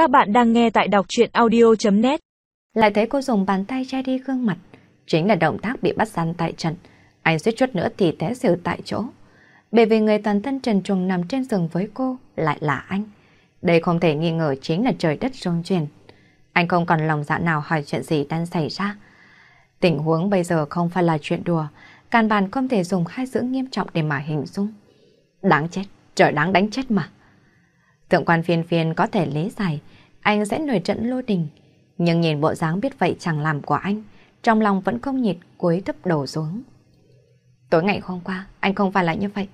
Các bạn đang nghe tại đọc chuyện audio.net Lại thấy cô dùng bàn tay che đi gương mặt. Chính là động tác bị bắt gian tại trận. Anh suýt chút nữa thì té xỉu tại chỗ. Bởi vì người toàn thân trần truồng nằm trên giường với cô lại là anh. Đây không thể nghi ngờ chính là trời đất rung chuyển. Anh không còn lòng dạ nào hỏi chuyện gì đang xảy ra. Tình huống bây giờ không phải là chuyện đùa, căn bản không thể dùng hai chữ nghiêm trọng để mà hình dung. Đáng chết, trời đáng đánh chết mà. Thượng quan phiên phiên có thể lý giải, anh sẽ nổi trận lô đình. Nhưng nhìn bộ dáng biết vậy chẳng làm của anh, trong lòng vẫn không nhiệt cúi thấp đầu xuống. Tối ngày hôm qua, anh không phải là như vậy.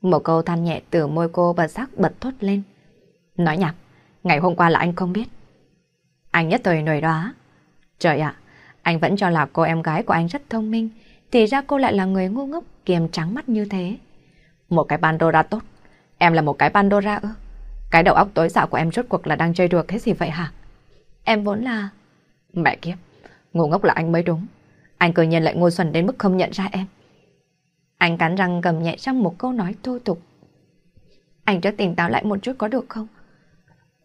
Một câu than nhẹ từ môi cô bật sắc bật thốt lên. Nói nhảm, ngày hôm qua là anh không biết. Anh nhất thời nổi đó. Trời ạ, anh vẫn cho là cô em gái của anh rất thông minh, thì ra cô lại là người ngu ngốc kiềm trắng mắt như thế. Một cái Pandora tốt, em là một cái Pandora ư? Cái đầu óc tối dạo của em rốt cuộc là đang chơi đùa cái gì vậy hả? Em vốn là... Mẹ kiếp, ngu ngốc là anh mới đúng. Anh cơ nhiên lại ngu xuẩn đến mức không nhận ra em. Anh cắn răng cầm nhẹ trong một câu nói thô tục. Anh trước tỉnh táo lại một chút có được không?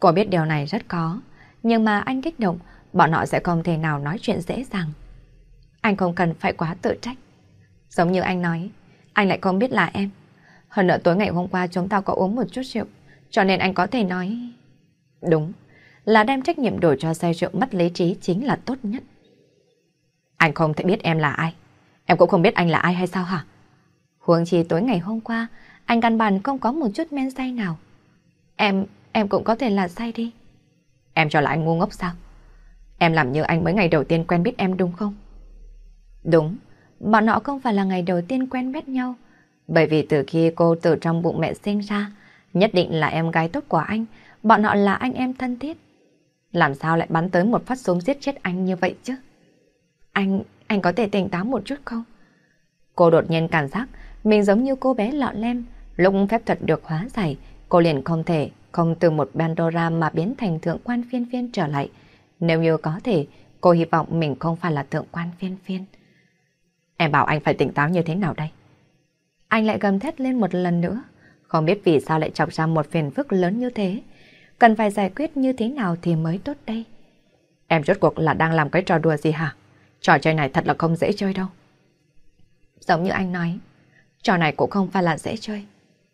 Cô biết điều này rất khó, nhưng mà anh kích động, bọn họ sẽ không thể nào nói chuyện dễ dàng. Anh không cần phải quá tự trách. Giống như anh nói, anh lại không biết là em. Hơn nữa tối ngày hôm qua chúng ta có uống một chút rượu, cho nên anh có thể nói... Đúng, là đem trách nhiệm đổi cho say rượu mất lý trí chính là tốt nhất. Anh không thể biết em là ai. Em cũng không biết anh là ai hay sao hả? Huống chi tối ngày hôm qua, anh căn bản không có một chút men say nào. Em, em cũng có thể là say đi. Em cho là anh ngu ngốc sao? Em làm như anh mới ngày đầu tiên quen biết em đúng không? Đúng, bọn họ không phải là ngày đầu tiên quen biết nhau. Bởi vì từ khi cô từ trong bụng mẹ sinh ra, nhất định là em gái tốt của anh, bọn họ là anh em thân thiết. Làm sao lại bắn tới một phát súng giết chết anh như vậy chứ? Anh, anh có thể tỉnh táo một chút không? Cô đột nhiên cảm giác mình giống như cô bé lọ lem, lúc phép thuật được hóa giải, cô liền không thể không từ một Pandora mà biến thành thượng quan phiên phiên trở lại. Nếu như có thể, cô hy vọng mình không phải là thượng quan phiên phiên. Em bảo anh phải tỉnh táo như thế nào đây? Anh lại gầm thét lên một lần nữa. Không biết vì sao lại chọc ra một phiền phức lớn như thế. Cần phải giải quyết như thế nào thì mới tốt đây. Em rốt cuộc là đang làm cái trò đùa gì hả? Trò chơi này thật là không dễ chơi đâu. Giống như anh nói, trò này cũng không phải là dễ chơi.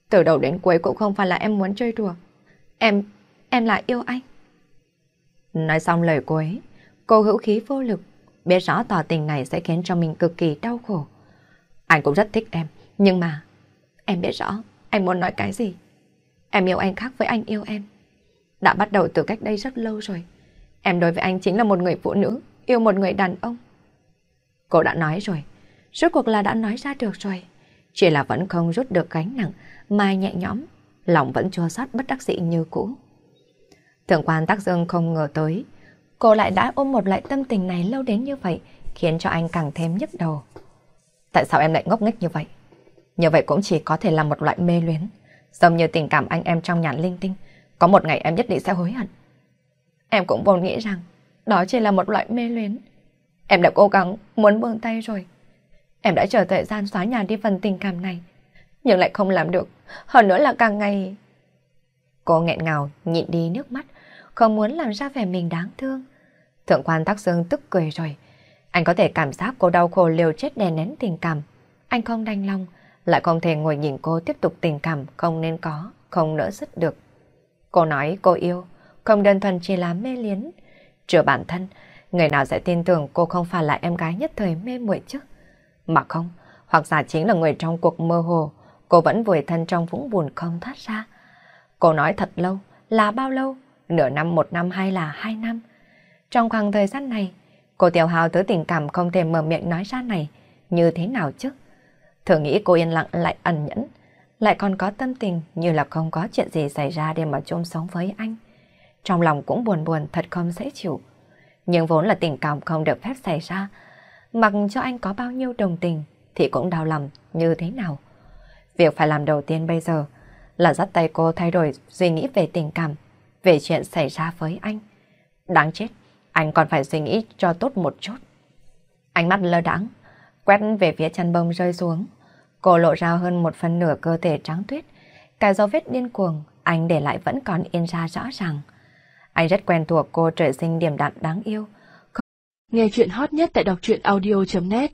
Từ đầu đến cuối cũng không phải là em muốn chơi đùa. Em, em là yêu anh. Nói xong lời cuối, cô hữu khí vô lực, biết rõ tỏ tình này sẽ khiến cho mình cực kỳ đau khổ. Anh cũng rất thích em, nhưng mà em biết rõ anh muốn nói cái gì. Em yêu anh khác với anh yêu em. Đã bắt đầu từ cách đây rất lâu rồi. Em đối với anh chính là một người phụ nữ, yêu một người đàn ông. Cô đã nói rồi, rốt cuộc là đã nói ra được rồi. Chỉ là vẫn không rút được gánh nặng mà nhẹ nhõm, lòng vẫn chua xót bất đắc dĩ như cũ. Thượng quan Tác Dương không ngờ tới, cô lại đã ôm một loại tâm tình này lâu đến như vậy, khiến cho anh càng thêm nhức đầu. Tại sao em lại ngốc nghếch như vậy? Như vậy cũng chỉ có thể là một loại mê luyến, giống như tình cảm anh em trong nhàn linh tinh, có một ngày em nhất định sẽ hối hận. Em cũng vốn nghĩ rằng đó chỉ là một loại mê luyến. Em đã cố gắng muốn buông tay rồi. Em đã chờ thời gian xóa nhà đi phần tình cảm này, nhưng lại không làm được. Hơn nữa là càng ngày... Cô nghẹn ngào, nhịn đi nước mắt, không muốn làm ra vẻ mình đáng thương. Thượng quan Tắc Dương tức cười rồi. Anh có thể cảm giác cô đau khổ liều chết đè nén tình cảm. Anh không đành lòng, lại không thể ngồi nhìn cô tiếp tục tình cảm không nên có, không nỡ dứt được. Cô nói cô yêu, không đơn thuần chỉ là mê liến. Trừ bản thân, người nào sẽ tin tưởng cô không phải là em gái nhất thời mê muội chứ? Mà không, hoặc giả chính là người trong cuộc mơ hồ, cô vẫn vùi thân trong vũng buồn không thoát ra. Cô nói thật lâu, là bao lâu? Nửa năm, một năm hay là hai năm? Trong khoảng thời gian này, cô tiểu hào thứ tình cảm không thể mở miệng nói ra này, như thế nào chứ? Thử nghĩ cô yên lặng lại ẩn nhẫn, lại còn có tâm tình như là không có chuyện gì xảy ra để mà chung sống với anh. Trong lòng cũng buồn buồn thật không dễ chịu. Nhưng vốn là tình cảm không được phép xảy ra, mặc cho anh có bao nhiêu đồng tình thì cũng đau lòng như thế nào. Việc phải làm đầu tiên bây giờ là dắt tay cô thay đổi suy nghĩ về tình cảm, về chuyện xảy ra với anh. Đáng chết, anh còn phải suy nghĩ cho tốt một chút. Ánh mắt lơ đãng, quét về phía chân bông rơi xuống. Cô lộ ra hơn một phần nửa cơ thể trắng tuyết. Cái dấu vết điên cuồng, anh để lại vẫn còn in ra rõ ràng. Anh rất quen thuộc cô trời sinh điểm đạm đáng yêu. Nghe chuyện hot nhất tại đọc truyện audio.net